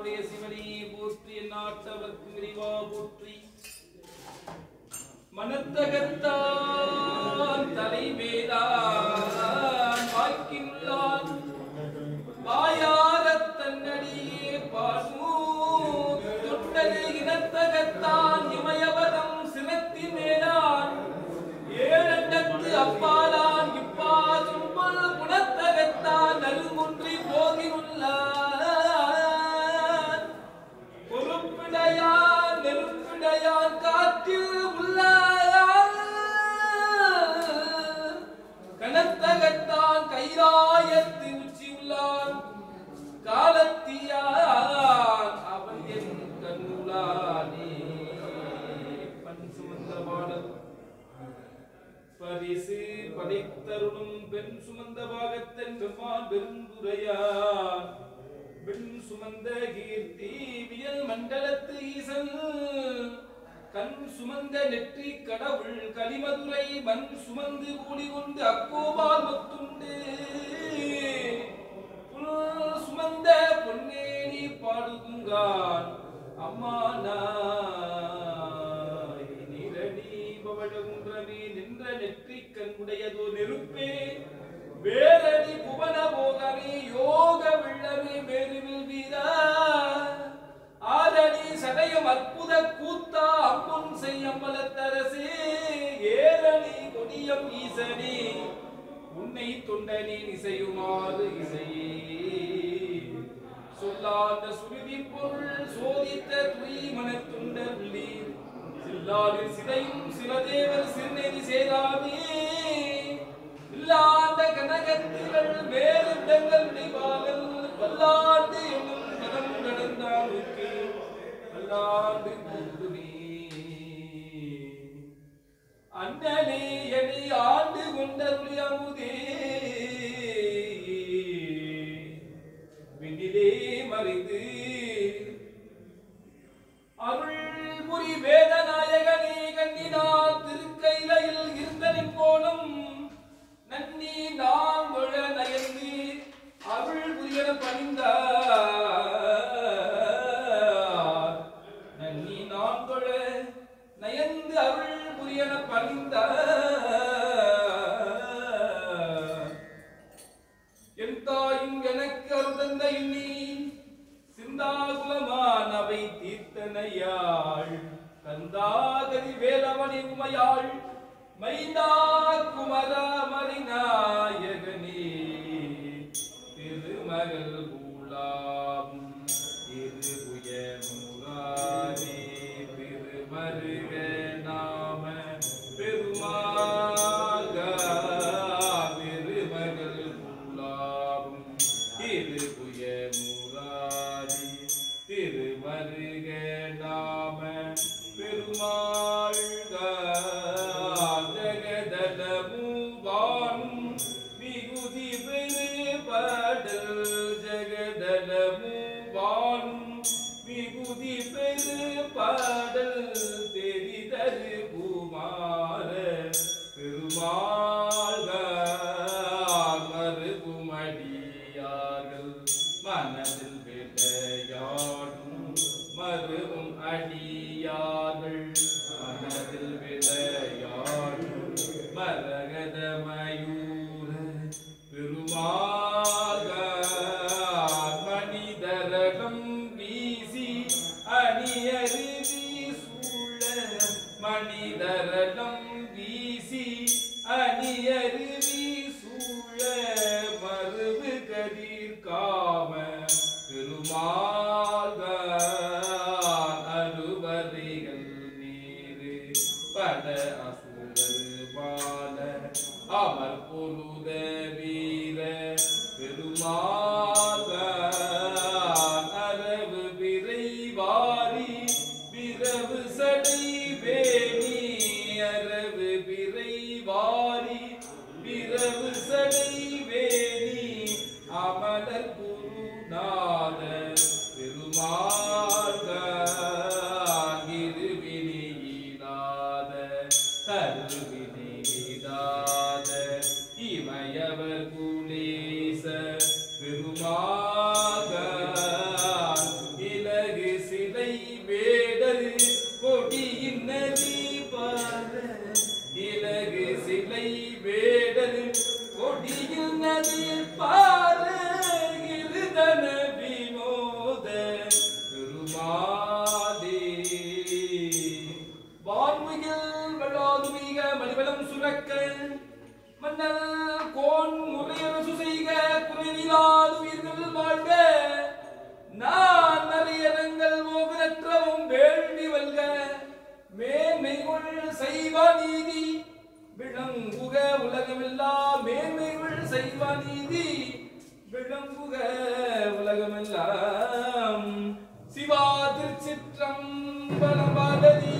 only is பாகத்தன் பெருந்துரையார் பெருந்துரையான் சுமந்த கீர்த்தி வியல் மண்டலத்து ஈசன். கண் சுமந்த நெற்றி கடவுள் கலிமதுரை மண் சுமந்து கூடி கொண்டு அக்கோபால் மத்துண்டு புல் சுமந்த பொன்னேனி பாடுகுங்கான் அம்மா நாய் நிரணி பவழகுன்றமே நின்ற நெற்றி உடையதோ நெருப்பே. வேரணி புவன போகவி யோக வெள்ளமே மேருவில் வீரா. ஆரணி சதயம் அற்புத கூத்தா அம்பும் செய்யம்பலத்தரசே. ஏரணி கொடியம் ஈசனி உன்னை தொண்டனி இசையுமாறு இசையே. சொல்லாத சுருதி பொருள் சோதித்த துய் மனத்துண்டர் உள்ளீர் சில்லாரில் சிதையும் சிவதேவர் சிறுநெறி சேராமே. Porque நன்னி நாம் தொழ நயந்து அருள் புரியன பணிந்தார் நன்னி நாம் தொழ நயந்து அருள் புரியன பணிந்தார் என் தாயும் எனக்கு அருந்தந்த நீ சிந்தாகுலமான் அவை தீர்த்தனையாள். கந்தாகதி வேலவனி உமையாள் மைந்தா குமரா. மணிதரகம் வீசி அணியருவி சூழ மறுவு கதிர் காம பெருமாள்கள் அருவரைகள் நீரு பட அசுரர் பால அமர் பொருத வீர பெருமாள் third கோன் முறையரசு செய்க குறைவிலால் உயிர்கள் வாழ்க. நான் நிறையரங்கள் ஓவிரற்றவும் வேண்டி வல்க. மேன்மைகள் செய்வா நீதி விளங்குக உலகமெல்லாம் மேன்மைகள் செய்வா நீதி விளங்குக உலகமெல்லாம். சிவா திருச்சிற்றம்பலம் பாரதி